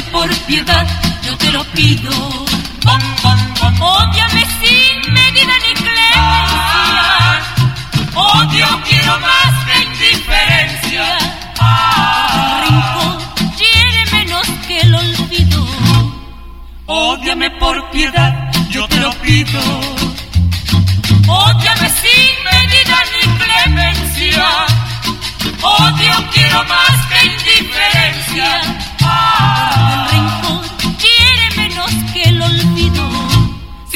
دو روپی دو نکلے منسی رواج کہ